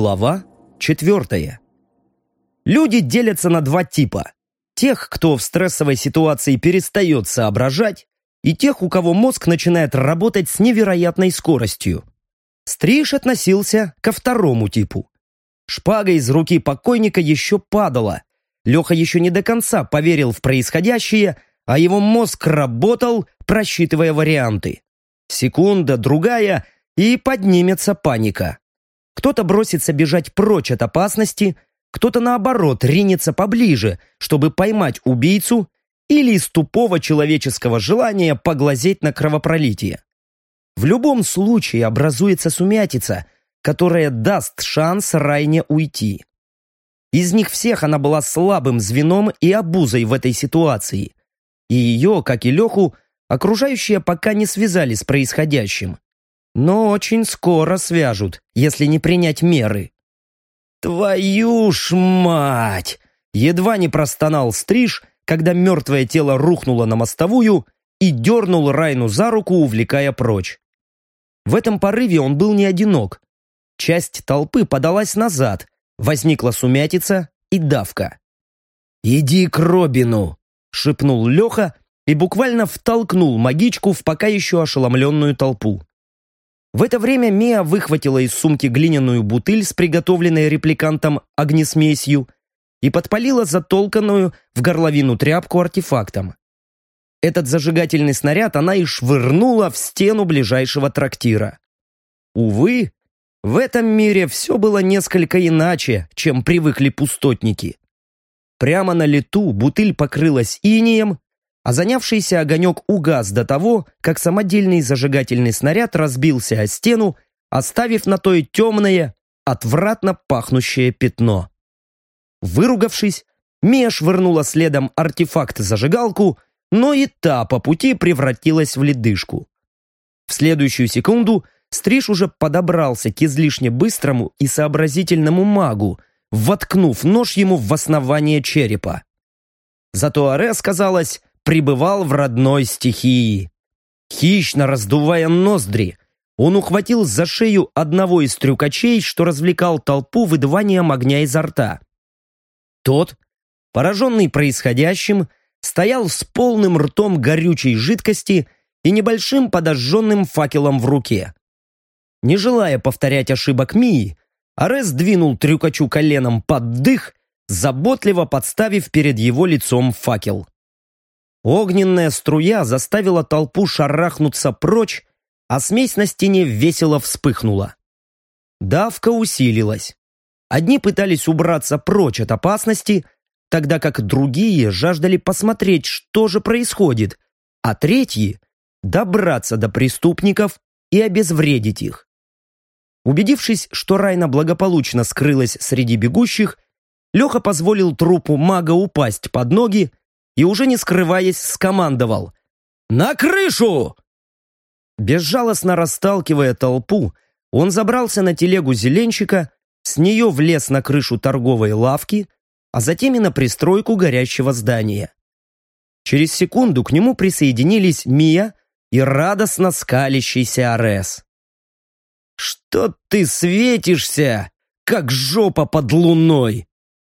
Глава четвертая. Люди делятся на два типа. Тех, кто в стрессовой ситуации перестает соображать, и тех, у кого мозг начинает работать с невероятной скоростью. Стриж относился ко второму типу. Шпага из руки покойника еще падала. Леха еще не до конца поверил в происходящее, а его мозг работал, просчитывая варианты. Секунда, другая, и поднимется паника. Кто-то бросится бежать прочь от опасности, кто-то наоборот ринется поближе, чтобы поймать убийцу или из тупого человеческого желания поглазеть на кровопролитие. В любом случае образуется сумятица, которая даст шанс Райне уйти. Из них всех она была слабым звеном и обузой в этой ситуации. И ее, как и Леху, окружающие пока не связали с происходящим. Но очень скоро свяжут, если не принять меры. «Твою ж мать!» Едва не простонал стриж, когда мертвое тело рухнуло на мостовую и дернул Райну за руку, увлекая прочь. В этом порыве он был не одинок. Часть толпы подалась назад, возникла сумятица и давка. «Иди к Робину!» — шепнул Леха и буквально втолкнул магичку в пока еще ошеломленную толпу. В это время Мия выхватила из сумки глиняную бутыль с приготовленной репликантом огнесмесью и подпалила затолканную в горловину тряпку артефактом. Этот зажигательный снаряд она и швырнула в стену ближайшего трактира. Увы, в этом мире все было несколько иначе, чем привыкли пустотники. Прямо на лету бутыль покрылась инеем, а занявшийся огонек угас до того, как самодельный зажигательный снаряд разбился о стену, оставив на той темное, отвратно пахнущее пятно. Выругавшись, Мия швырнула следом артефакт-зажигалку, но и та по пути превратилась в ледышку. В следующую секунду Стриж уже подобрался к излишне быстрому и сообразительному магу, воткнув нож ему в основание черепа. Зато Арес, казалось, пребывал в родной стихии. Хищно раздувая ноздри, он ухватил за шею одного из трюкачей, что развлекал толпу выдуванием огня изо рта. Тот, пораженный происходящим, стоял с полным ртом горючей жидкости и небольшим подожженным факелом в руке. Не желая повторять ошибок Мии, Арес двинул трюкачу коленом под дых, заботливо подставив перед его лицом факел. Огненная струя заставила толпу шарахнуться прочь, а смесь на стене весело вспыхнула. Давка усилилась. Одни пытались убраться прочь от опасности, тогда как другие жаждали посмотреть, что же происходит, а третьи — добраться до преступников и обезвредить их. Убедившись, что Райна благополучно скрылась среди бегущих, Леха позволил трупу мага упасть под ноги и уже не скрываясь скомандовал «На крышу!». Безжалостно расталкивая толпу, он забрался на телегу зеленщика, с нее влез на крышу торговой лавки, а затем и на пристройку горящего здания. Через секунду к нему присоединились Мия и радостно скалящийся Арес. «Что ты светишься, как жопа под луной?»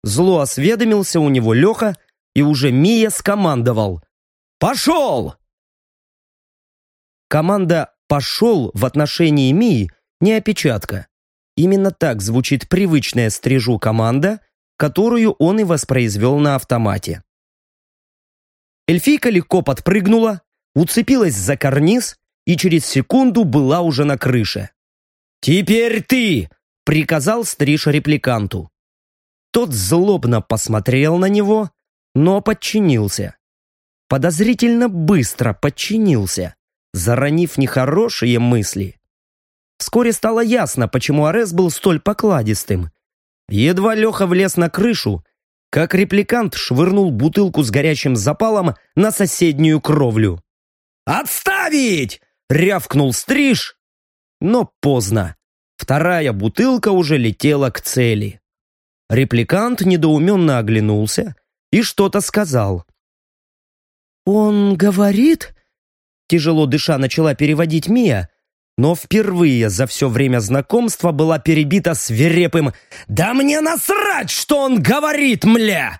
Зло осведомился у него Леха, и уже Мия скомандовал «Пошел!». Команда «пошел» в отношении Мии не опечатка. Именно так звучит привычная стрижу команда, которую он и воспроизвел на автомате. Эльфийка легко подпрыгнула, уцепилась за карниз и через секунду была уже на крыше. «Теперь ты!» — приказал стриж репликанту. Тот злобно посмотрел на него, но подчинился. Подозрительно быстро подчинился, заронив нехорошие мысли. Вскоре стало ясно, почему Арес был столь покладистым. Едва Леха влез на крышу, как репликант швырнул бутылку с горячим запалом на соседнюю кровлю. «Отставить!» — рявкнул стриж, но поздно. Вторая бутылка уже летела к цели. Репликант недоуменно оглянулся и что-то сказал. «Он говорит?» Тяжело дыша начала переводить Мия, но впервые за все время знакомства была перебита свирепым «Да мне насрать, что он говорит, мля!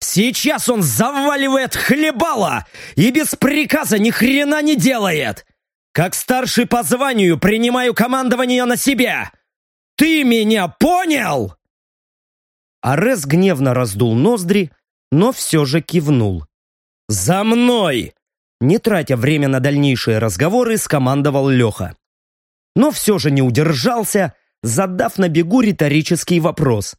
Сейчас он заваливает хлебала и без приказа ни хрена не делает! Как старший по званию принимаю командование на себя! Ты меня понял?» Арес гневно раздул ноздри, но все же кивнул. «За мной!» Не тратя время на дальнейшие разговоры, скомандовал Леха. Но все же не удержался, задав на бегу риторический вопрос.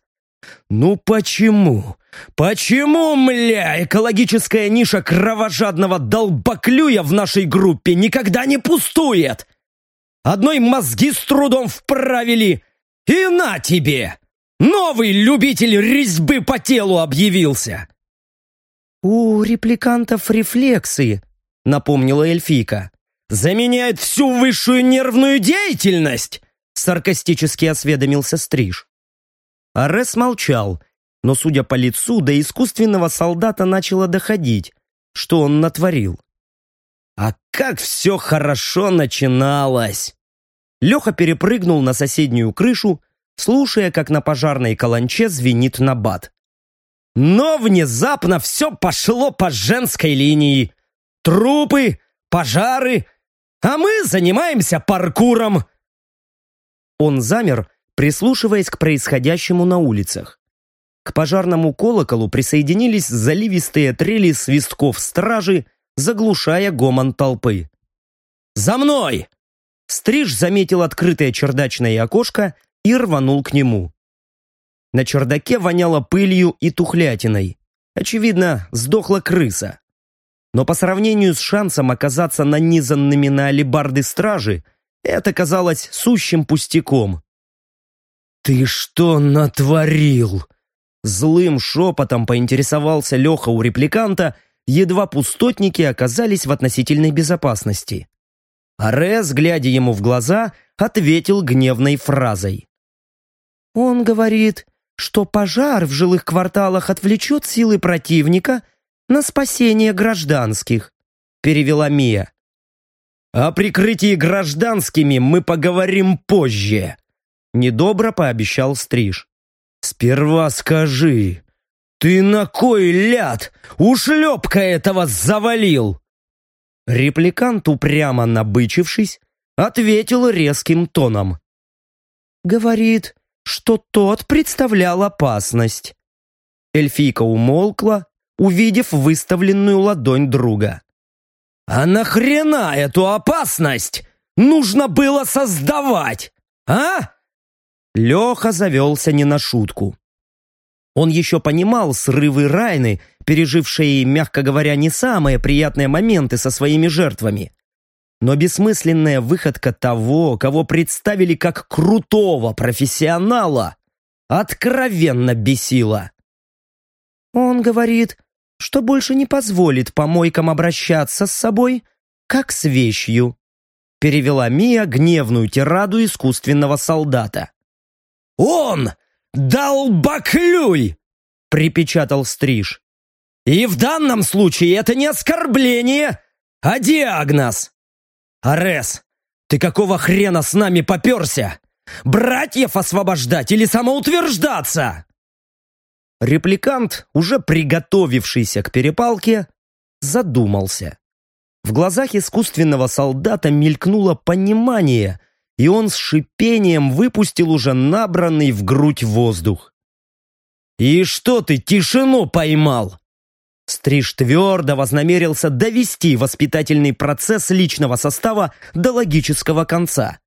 «Ну почему? Почему, мля, экологическая ниша кровожадного долбоклюя в нашей группе никогда не пустует? Одной мозги с трудом вправили, и на тебе! Новый любитель резьбы по телу объявился!» «У репликантов рефлексы», — напомнила эльфийка. «Заменяет всю высшую нервную деятельность!» — саркастически осведомился Стриж. Арес молчал, но, судя по лицу, до искусственного солдата начало доходить, что он натворил. А как все хорошо начиналось! Леха перепрыгнул на соседнюю крышу, слушая, как на пожарной каланче звенит набат. Но внезапно все пошло по женской линии. Трупы, пожары, а мы занимаемся паркуром. Он замер, прислушиваясь к происходящему на улицах. К пожарному колоколу присоединились заливистые трели свистков стражи, заглушая гомон толпы. «За мной!» Стриж заметил открытое чердачное окошко и рванул к нему. На чердаке воняло пылью и тухлятиной. Очевидно, сдохла крыса. Но по сравнению с шансом оказаться нанизанными на алебарды стражи, это казалось сущим пустяком. «Ты что натворил?» Злым шепотом поинтересовался Леха у репликанта, едва пустотники оказались в относительной безопасности. Арес, глядя ему в глаза, ответил гневной фразой. «Он говорит, что пожар в жилых кварталах отвлечет силы противника на спасение гражданских», перевела Мия. «О прикрытии гражданскими мы поговорим позже», недобро пообещал Стриж. «Сперва скажи, ты на кой ляд ушлепка этого завалил?» Репликант, упрямо набычившись, ответил резким тоном. «Говорит, что тот представлял опасность». Эльфийка умолкла, увидев выставленную ладонь друга. «А нахрена эту опасность нужно было создавать, а?» Леха завелся не на шутку. Он еще понимал срывы Райны, пережившие, мягко говоря, не самые приятные моменты со своими жертвами. Но бессмысленная выходка того, кого представили как крутого профессионала, откровенно бесила. «Он говорит, что больше не позволит помойкам обращаться с собой, как с вещью», перевела Мия гневную тираду искусственного солдата. «Он долбоклюй!» — припечатал Стриж. «И в данном случае это не оскорбление, а диагноз. Арес, ты какого хрена с нами поперся? Братьев освобождать или самоутверждаться?» Репликант, уже приготовившийся к перепалке, задумался. В глазах искусственного солдата мелькнуло понимание, и он с шипением выпустил уже набранный в грудь воздух. «И что ты тишину поймал?» Стриж твердо вознамерился довести воспитательный процесс личного состава до логического конца,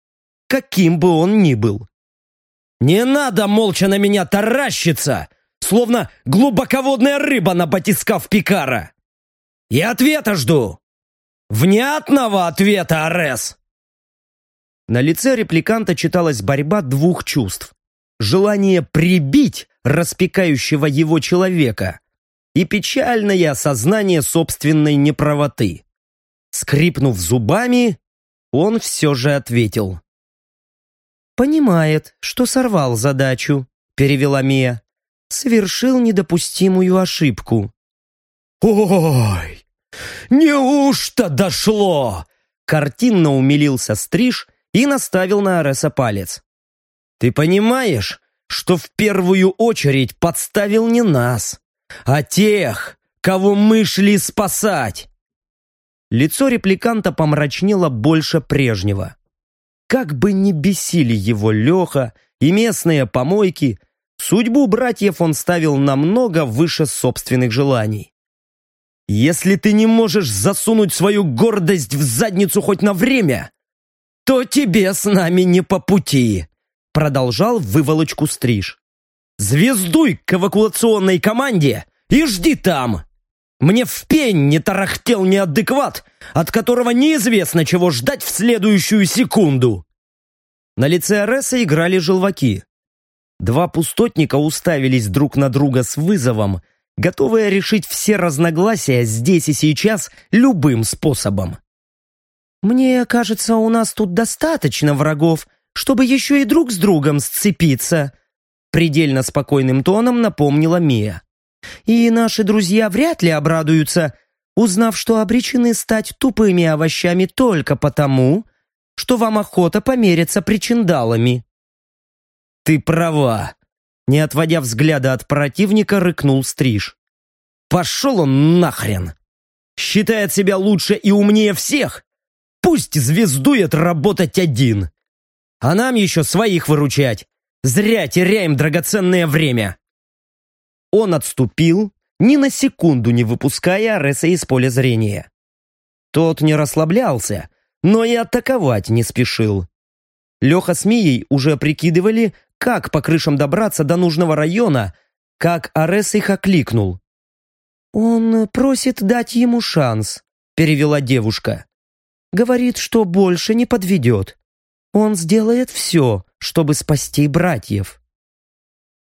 каким бы он ни был. «Не надо молча на меня таращиться, словно глубоководная рыба на батискаф Пикара! Я ответа жду! Внятного ответа, Арес!» На лице репликанта читалась борьба двух чувств. Желание прибить распекающего его человека и печальное осознание собственной неправоты. Скрипнув зубами, он все же ответил. «Понимает, что сорвал задачу», — перевела Мия. «Совершил недопустимую ошибку». «Ой, неужто дошло?» Картинно умилился Стриж и наставил на Ареса палец. «Ты понимаешь, что в первую очередь подставил не нас, а тех, кого мы шли спасать?» Лицо репликанта помрачнело больше прежнего. Как бы ни бесили его Леха и местные помойки, судьбу братьев он ставил намного выше собственных желаний. «Если ты не можешь засунуть свою гордость в задницу хоть на время, то тебе с нами не по пути», продолжал выволочку Стриж. «Звездуй к эвакуационной команде и жди там!» Мне в пень не тарахтел неадекват, от которого неизвестно, чего ждать в следующую секунду. На лице Ареса играли желваки. Два пустотника уставились друг на друга с вызовом, готовые решить все разногласия здесь и сейчас любым способом. «Мне кажется, у нас тут достаточно врагов, чтобы еще и друг с другом сцепиться», предельно спокойным тоном напомнила Мия. И наши друзья вряд ли обрадуются, узнав, что обречены стать тупыми овощами только потому, что вам охота помериться причиндалами. Ты права. Не отводя взгляда от противника, рыкнул Стриж. Пошел он нахрен! Считает себя лучше и умнее всех? Пусть звездует работать один. А нам еще своих выручать. Зря теряем драгоценное время. Он отступил, ни на секунду не выпуская Ареса из поля зрения. Тот не расслаблялся, но и атаковать не спешил. Леха с Мией уже прикидывали, как по крышам добраться до нужного района, как Арес их окликнул. «Он просит дать ему шанс», — перевела девушка. «Говорит, что больше не подведет. Он сделает все, чтобы спасти братьев».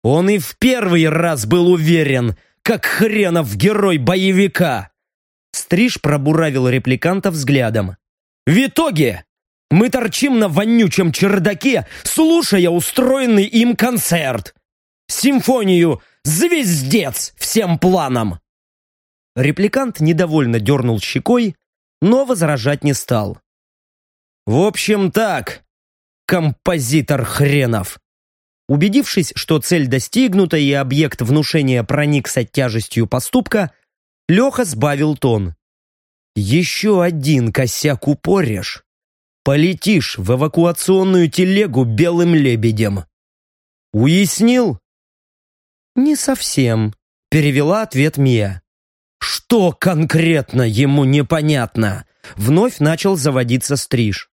Он и в первый раз был уверен, как хренов герой боевика. Стриж пробуравил репликанта взглядом. В итоге мы торчим на вонючем чердаке, слушая устроенный им концерт. Симфонию «Звездец» всем планам. Репликант недовольно дернул щекой, но возражать не стал. В общем так, композитор хренов. Убедившись, что цель достигнута и объект внушения проникся тяжестью поступка, Леха сбавил тон. «Еще один косяк упоришь. Полетишь в эвакуационную телегу белым лебедем». «Уяснил?» «Не совсем», — перевела ответ Мия. «Что конкретно ему непонятно?» Вновь начал заводиться стриж.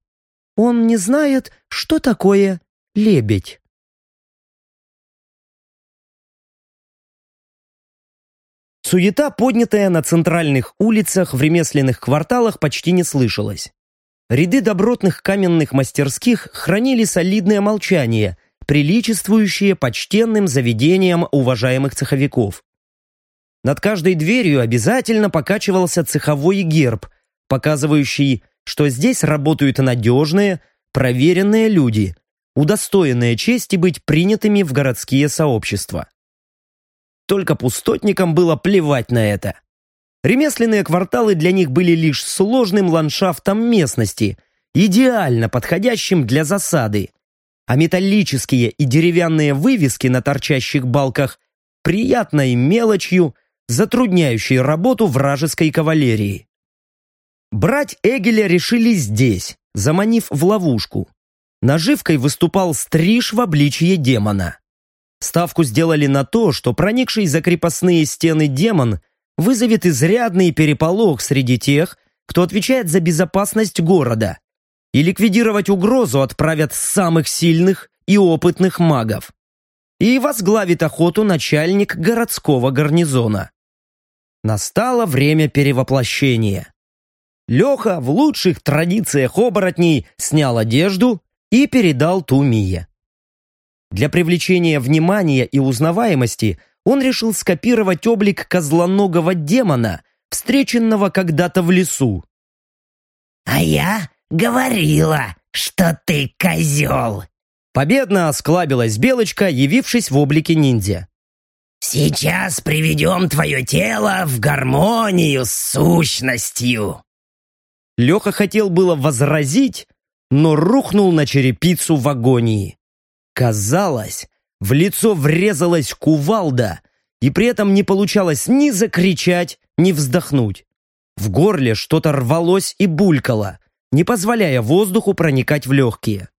«Он не знает, что такое лебедь». Суета, поднятая на центральных улицах в ремесленных кварталах, почти не слышалась. Ряды добротных каменных мастерских хранили солидное молчание, приличествующее почтенным заведениям уважаемых цеховиков. Над каждой дверью обязательно покачивался цеховой герб, показывающий, что здесь работают надежные, проверенные люди, удостоенные чести быть принятыми в городские сообщества. Только пустотникам было плевать на это. Ремесленные кварталы для них были лишь сложным ландшафтом местности, идеально подходящим для засады, а металлические и деревянные вывески на торчащих балках приятной мелочью, затрудняющей работу вражеской кавалерии. Брать Эгеля решили здесь, заманив в ловушку. Наживкой выступал стриж в обличье демона. Ставку сделали на то, что проникший за крепостные стены демон вызовет изрядный переполох среди тех, кто отвечает за безопасность города, и ликвидировать угрозу отправят самых сильных и опытных магов. И возглавит охоту начальник городского гарнизона. Настало время перевоплощения. Леха в лучших традициях оборотней снял одежду и передал ту Мие. Для привлечения внимания и узнаваемости он решил скопировать облик козлоногого демона, встреченного когда-то в лесу. «А я говорила, что ты козел!» Победно осклабилась Белочка, явившись в облике ниндзя. «Сейчас приведем твое тело в гармонию с сущностью!» Леха хотел было возразить, но рухнул на черепицу в агонии. Казалось, в лицо врезалась кувалда, и при этом не получалось ни закричать, ни вздохнуть. В горле что-то рвалось и булькало, не позволяя воздуху проникать в легкие.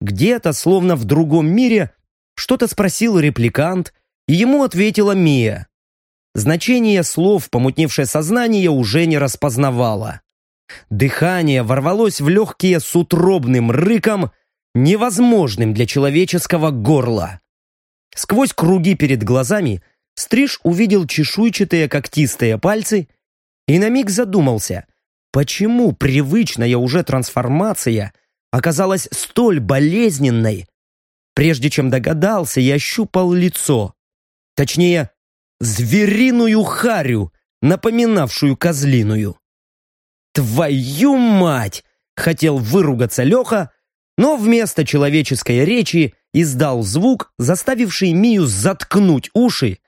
Где-то, словно в другом мире, что-то спросил репликант, и ему ответила Мия. Значение слов помутневшее сознание уже не распознавало. Дыхание ворвалось в легкие с утробным рыком, невозможным для человеческого горла. Сквозь круги перед глазами Стриж увидел чешуйчатые когтистые пальцы и на миг задумался, почему привычная уже трансформация оказалась столь болезненной. Прежде чем догадался, я щупал лицо. Точнее, звериную харю, напоминавшую козлиную. «Твою мать!» — хотел выругаться Леха, но вместо человеческой речи издал звук, заставивший Мию заткнуть уши,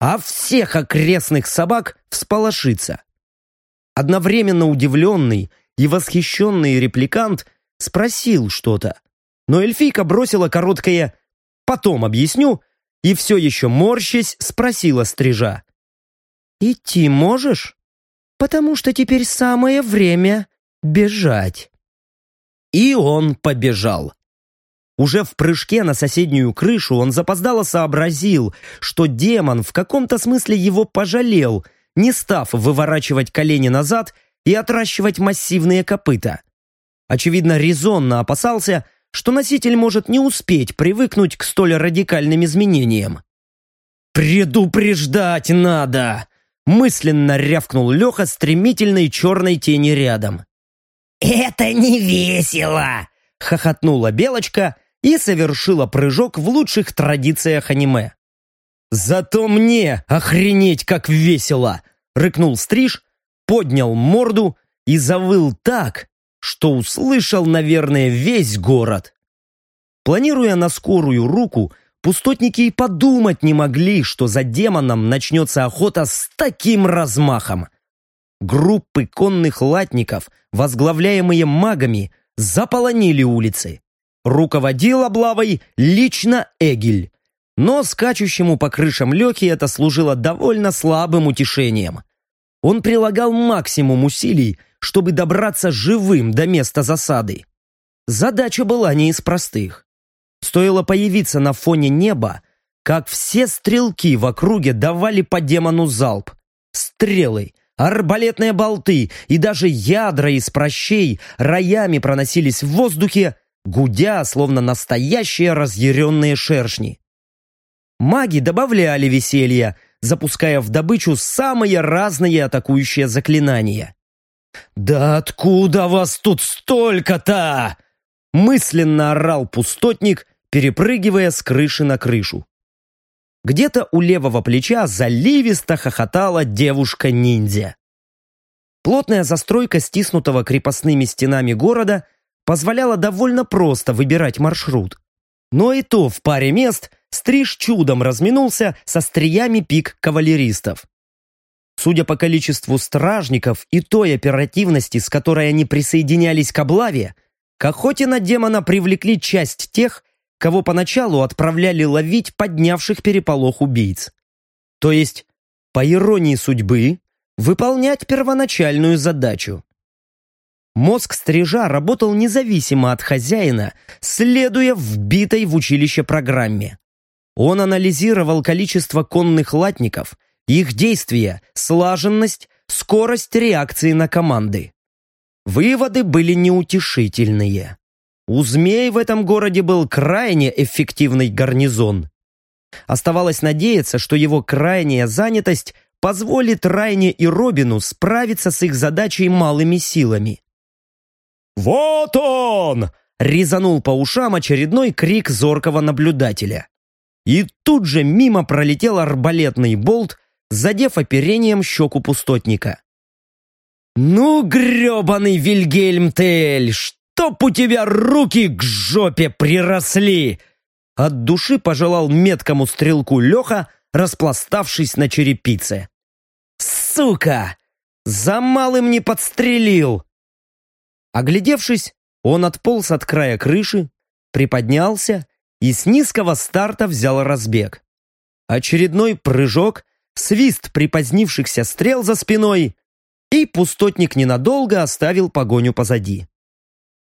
а всех окрестных собак всполошиться. Одновременно удивленный и восхищенный репликант спросил что-то, но эльфийка бросила короткое «потом объясню» и все еще морщась спросила стрижа. «Идти можешь? Потому что теперь самое время бежать». И он побежал. Уже в прыжке на соседнюю крышу он запоздало сообразил, что демон в каком-то смысле его пожалел, не став выворачивать колени назад и отращивать массивные копыта. Очевидно, резонно опасался, что носитель может не успеть привыкнуть к столь радикальным изменениям. «Предупреждать надо!» Мысленно рявкнул Леха стремительной черной тени рядом. «Это не весело!» хохотнула Белочка и совершила прыжок в лучших традициях аниме. «Зато мне охренеть как весело!» рыкнул Стриж, поднял морду и завыл так, что услышал, наверное, весь город. Планируя на скорую руку, пустотники и подумать не могли, что за демоном начнется охота с таким размахом. Группы конных латников, возглавляемые магами, заполонили улицы. Руководил облавой лично Эгель. Но скачущему по крышам Лехи это служило довольно слабым утешением. Он прилагал максимум усилий, чтобы добраться живым до места засады. Задача была не из простых. Стоило появиться на фоне неба, как все стрелки в округе давали по демону залп. Стрелы, арбалетные болты и даже ядра из прощей роями проносились в воздухе, гудя, словно настоящие разъяренные шершни. Маги добавляли веселья, запуская в добычу самые разные атакующие заклинания. «Да откуда вас тут столько-то?» Мысленно орал пустотник, перепрыгивая с крыши на крышу. Где-то у левого плеча заливисто хохотала девушка-ниндзя. Плотная застройка стиснутого крепостными стенами города позволяла довольно просто выбирать маршрут. Но и то в паре мест Стриж чудом разминулся со стриями пик кавалеристов. Судя по количеству стражников и той оперативности, с которой они присоединялись к облаве, к охоте на демона привлекли часть тех, кого поначалу отправляли ловить поднявших переполох убийц. То есть, по иронии судьбы, выполнять первоначальную задачу. Мозг стрижа работал независимо от хозяина, следуя вбитой в училище программе. Он анализировал количество конных латников, их действия, слаженность, скорость реакции на команды. Выводы были неутешительные. У змей в этом городе был крайне эффективный гарнизон. Оставалось надеяться, что его крайняя занятость позволит Райне и Робину справиться с их задачей малыми силами. «Вот он!» — резанул по ушам очередной крик зоркого наблюдателя. И тут же мимо пролетел арбалетный болт, задев оперением щеку пустотника. «Ну, гребаный Вильгельм Тель, чтоб у тебя руки к жопе приросли!» От души пожелал меткому стрелку Леха, распластавшись на черепице. «Сука! За малым не подстрелил!» Оглядевшись, Он отполз от края крыши, приподнялся и с низкого старта взял разбег. Очередной прыжок, свист припозднившихся стрел за спиной, и пустотник ненадолго оставил погоню позади.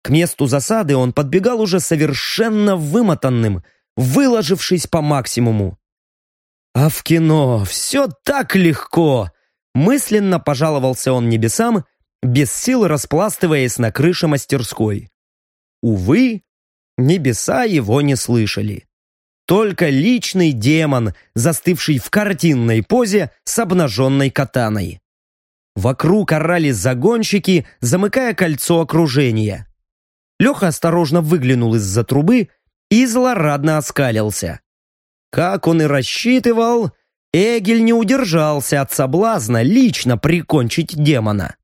К месту засады он подбегал уже совершенно вымотанным, выложившись по максимуму. А в кино все так легко! Мысленно пожаловался он небесам, без сил распластываясь на крыше мастерской. Увы, небеса его не слышали. Только личный демон, застывший в картинной позе с обнаженной катаной. Вокруг орали загонщики, замыкая кольцо окружения. Леха осторожно выглянул из-за трубы и злорадно оскалился. Как он и рассчитывал, Эгель не удержался от соблазна лично прикончить демона.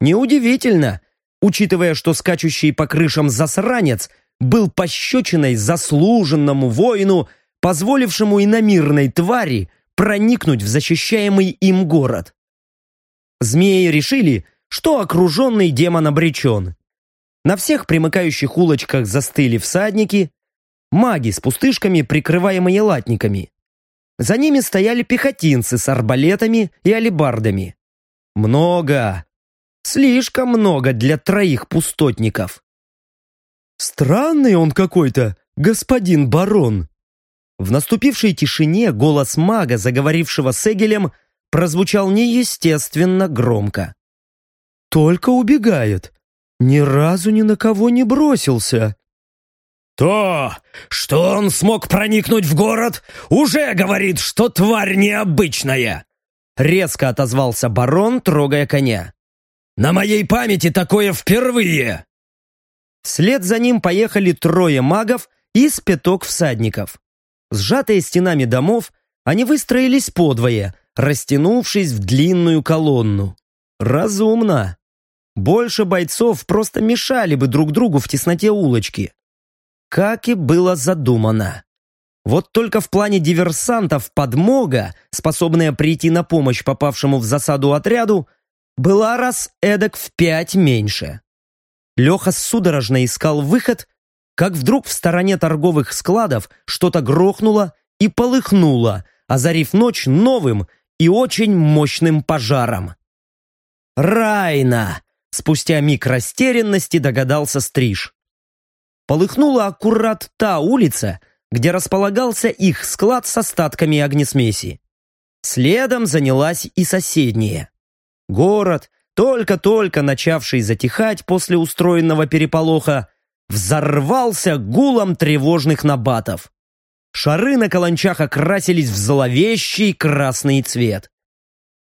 Неудивительно, учитывая, что скачущий по крышам засранец был пощечиной заслуженному воину, позволившему иномирной твари проникнуть в защищаемый им город. Змеи решили, что окруженный демон обречен. На всех примыкающих улочках застыли всадники, маги с пустышками, прикрываемые латниками. За ними стояли пехотинцы с арбалетами и алебардами. Много, слишком много для троих пустотников. «Странный он какой-то, господин барон!» В наступившей тишине голос мага, заговорившего с Эгелем, прозвучал неестественно громко. «Только убегает. Ни разу ни на кого не бросился. То, что он смог проникнуть в город, уже говорит, что тварь необычная. Резко отозвался барон, трогая коня. На моей памяти такое впервые. Вслед за ним поехали трое магов и спяток всадников. Сжатые стенами домов, они выстроились подвое, растянувшись в длинную колонну. Разумно. Больше бойцов просто мешали бы друг другу в тесноте улочки как и было задумано. Вот только в плане диверсантов подмога, способная прийти на помощь попавшему в засаду отряду, была раз эдак в пять меньше. Леха судорожно искал выход, как вдруг в стороне торговых складов что-то грохнуло и полыхнуло, озарив ночь новым и очень мощным пожаром. «Райна!» Спустя миг растерянности догадался Стриж полыхнула аккурат та улица, где располагался их склад с остатками огнесмеси. Следом занялась и соседняя. Город, только-только начавший затихать после устроенного переполоха, взорвался гулом тревожных набатов. Шары на каланчах окрасились в зловещий красный цвет.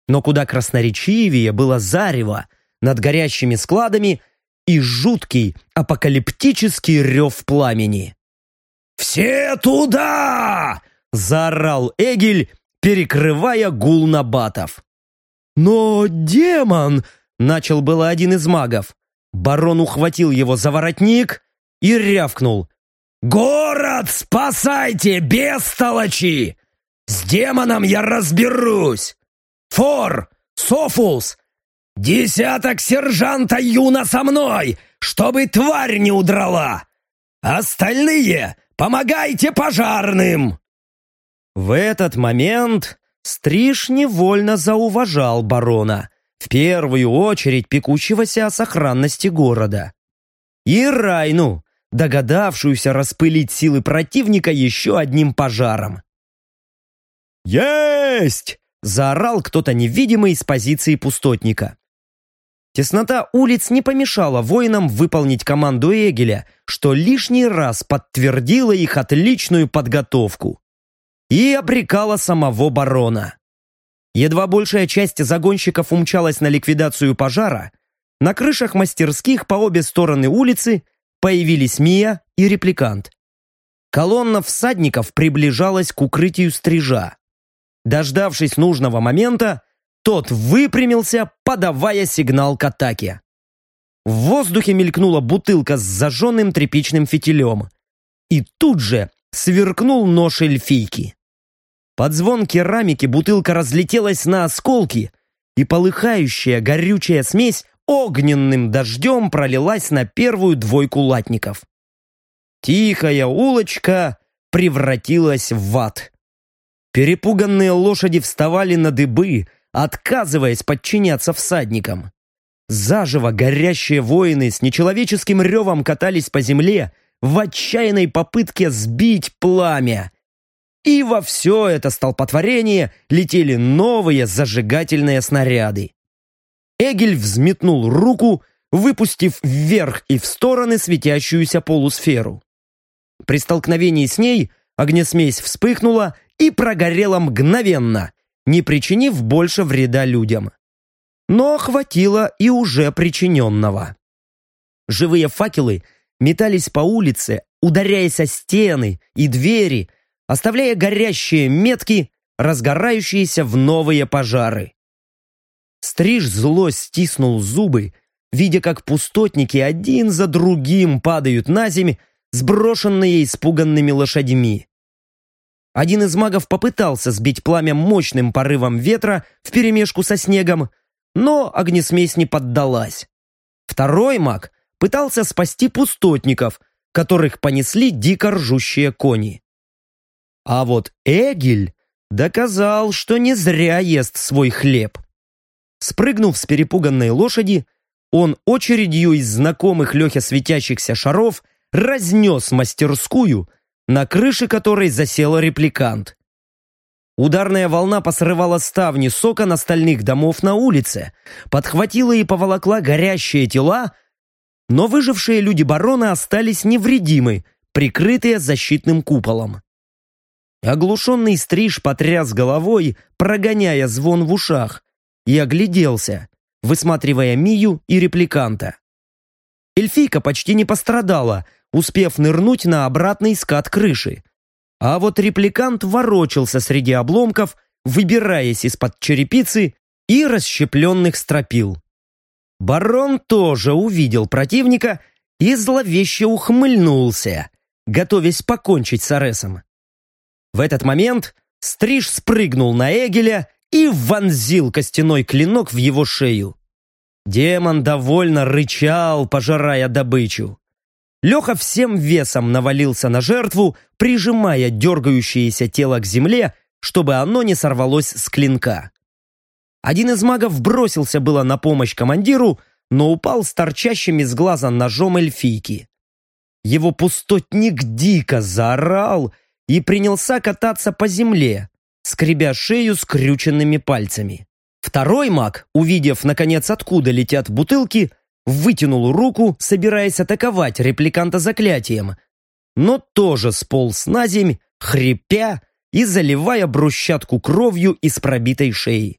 Но куда красноречивее было зарево над горящими складами и жуткий апокалиптический рев пламени. «Все туда!» – заорал Эгель, перекрывая гул набатов. «Но демон!» – начал было один из магов. Барон ухватил его за воротник и рявкнул. «Город спасайте, бестолочи! С демоном я разберусь! Фор, Софулс, Десяток сержанта Юна со мной, чтобы тварь не удрала! Остальные помогайте пожарным!» В этот момент Стриж невольно зауважал барона, в первую очередь пекущегося о сохранности города. И Райну, догадавшуюся распылить силы противника еще одним пожаром. «Есть!» – заорал кто-то невидимый с позиции пустотника. Теснота улиц не помешала воинам выполнить команду Эгеля, что лишний раз подтвердило их отличную подготовку. И обрекала самого барона. Едва большая часть загонщиков умчалась на ликвидацию пожара, на крышах мастерских по обе стороны улицы появились Мия и репликант. Колонна всадников приближалась к укрытию стрижа. Дождавшись нужного момента, тот выпрямился, подавая сигнал к атаке. В воздухе мелькнула бутылка с зажженным тряпичным фитилем. И тут же сверкнул нож эльфийки. Под звон керамики бутылка разлетелась на осколки, и полыхающая горючая смесь огненным дождем пролилась на первую двойку латников. Тихая улочка превратилась в ад. Перепуганные лошади вставали на дыбы, отказываясь подчиняться всадникам. Заживо горящие воины с нечеловеческим ревом катались по земле в отчаянной попытке сбить пламя. И во все это столпотворение летели новые зажигательные снаряды. Эгель взметнул руку, выпустив вверх и в стороны светящуюся полусферу. При столкновении с ней огнесмесь вспыхнула и прогорела мгновенно, не причинив больше вреда людям. Но хватило и уже причиненного. Живые факелы метались по улице, ударяясь о стены и двери, оставляя горящие метки, разгорающиеся в новые пожары. Стриж зло стиснул зубы, видя, как пустотники один за другим падают на земь, сброшенные испуганными лошадьми. Один из магов попытался сбить пламя мощным порывом ветра вперемешку со снегом, но огнесмесь не поддалась. Второй маг пытался спасти пустотников, которых понесли дико ржущие кони. А вот Эгель доказал, что не зря ест свой хлеб. Спрыгнув с перепуганной лошади, он очередью из знакомых Лехе светящихся шаров разнес мастерскую, на крыше которой засел репликант. Ударная волна посрывала ставни сока на стальных домов на улице, подхватила и поволокла горящие тела, но выжившие люди барона остались невредимы, прикрытые защитным куполом. Оглушенный стриж потряс головой, прогоняя звон в ушах, и огляделся, высматривая Мию и репликанта. Эльфийка почти не пострадала, успев нырнуть на обратный скат крыши. А вот репликант ворочался среди обломков, выбираясь из-под черепицы и расщепленных стропил. Барон тоже увидел противника и зловеще ухмыльнулся, готовясь покончить с Аресом. В этот момент Стриж спрыгнул на Эгеля и вонзил костяной клинок в его шею. Демон довольно рычал, пожирая добычу. Леха всем весом навалился на жертву, прижимая дергающееся тело к земле, чтобы оно не сорвалось с клинка. Один из магов бросился было на помощь командиру, но упал с торчащим из глаза ножом эльфийки. Его пустотник дико заорал и принялся кататься по земле, скребя шею скрюченными пальцами. Второй маг, увидев, наконец, откуда летят бутылки, вытянул руку, собираясь атаковать репликанта заклятием, но тоже сполз на земь, хрипя и заливая брусчатку кровью из пробитой шеи.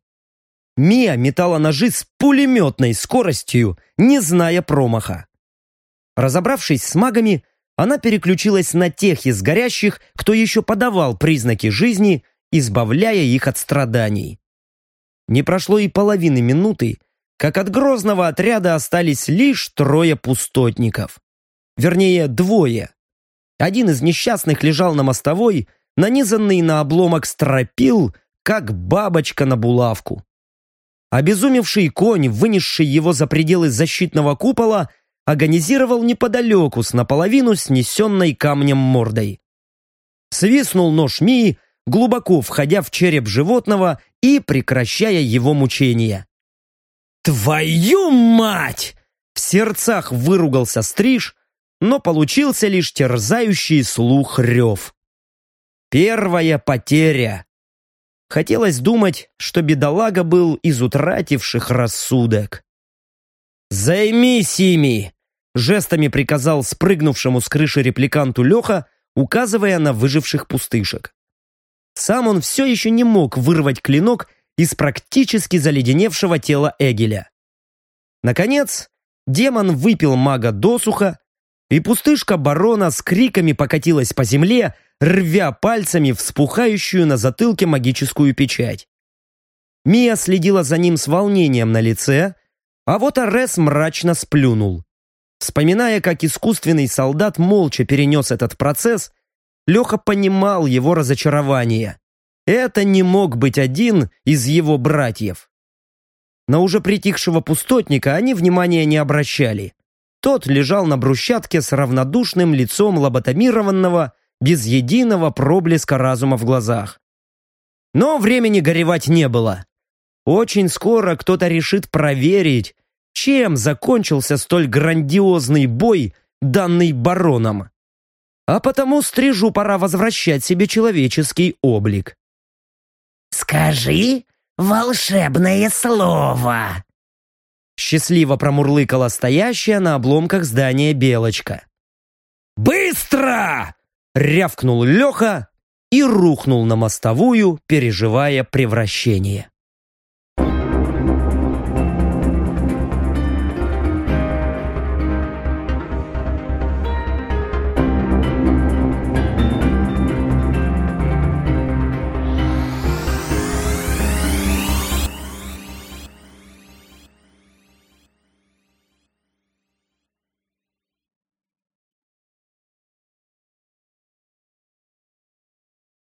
Мия метала ножи с пулеметной скоростью, не зная промаха. Разобравшись с магами, она переключилась на тех из горящих, кто еще подавал признаки жизни, избавляя их от страданий. Не прошло и половины минуты, как от грозного отряда остались лишь трое пустотников. Вернее, двое. Один из несчастных лежал на мостовой, нанизанный на обломок стропил, как бабочка на булавку. Обезумевший конь, вынесший его за пределы защитного купола, агонизировал неподалеку с наполовину снесенной камнем мордой. Свистнул нож Мии, глубоко входя в череп животного и прекращая его мучения. «Твою мать!» В сердцах выругался Стриж, но получился лишь терзающий слух рев. Первая потеря. Хотелось думать, что бедолага был из утративших рассудок. «Займись ими!» Жестами приказал спрыгнувшему с крыши репликанту Леха, указывая на выживших пустышек. Сам он все еще не мог вырвать клинок из практически заледеневшего тела Эгеля. Наконец, демон выпил мага досуха, и пустышка барона с криками покатилась по земле, рвя пальцами вспухающую на затылке магическую печать. Мия следила за ним с волнением на лице, а вот Арес мрачно сплюнул. Вспоминая, как искусственный солдат молча перенес этот процесс, Леха понимал его разочарование. Это не мог быть один из его братьев. На уже притихшего пустотника они внимания не обращали. Тот лежал на брусчатке с равнодушным лицом лоботомированного, без единого проблеска разума в глазах. Но времени горевать не было. Очень скоро кто-то решит проверить, чем закончился столь грандиозный бой, данный бароном. А потому стрижу пора возвращать себе человеческий облик. «Скажи волшебное слово!» Счастливо промурлыкала стоящая на обломках здания Белочка. «Быстро!» — рявкнул Леха и рухнул на мостовую, переживая превращение.